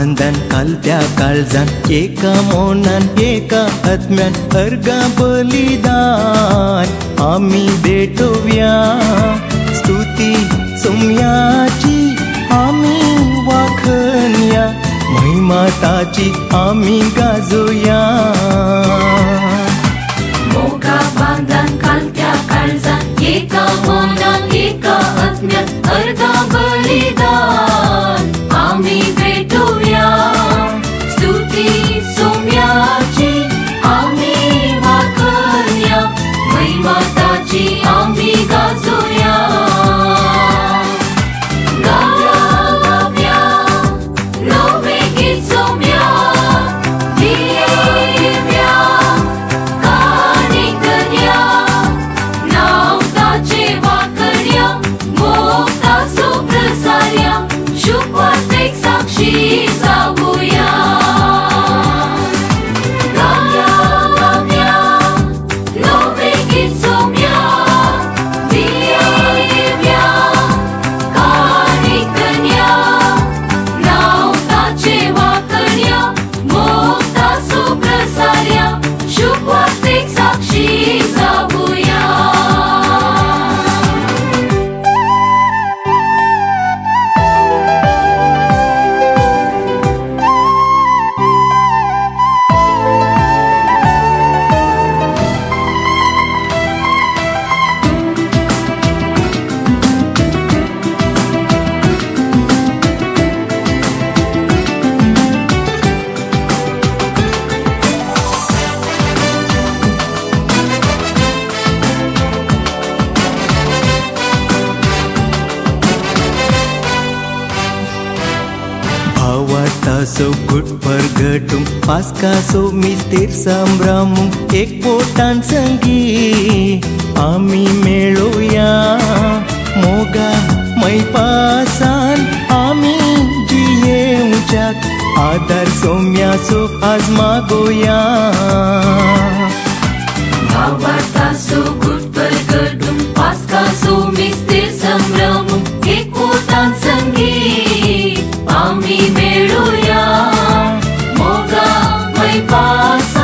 बांधन कालत्या काळजान एका मोनान एका आत्म्यान अर्गा बलिदान. आमी भेटूया. स्तुती सोम्याची आमी वाखनया. महिमा ताची आम्ही गाजोया. பத்தாசோ குட்பர்கட்டும் பாஸ்காசோ மிஸ்தேர் சாம்பிராமும் ஏக் போட்டான் சங்கி ஆமி மேளோயா மோகா மை பாசான் ஆமி ஜியே உச்சாக் आधार सोम्यासो आज मागोया पास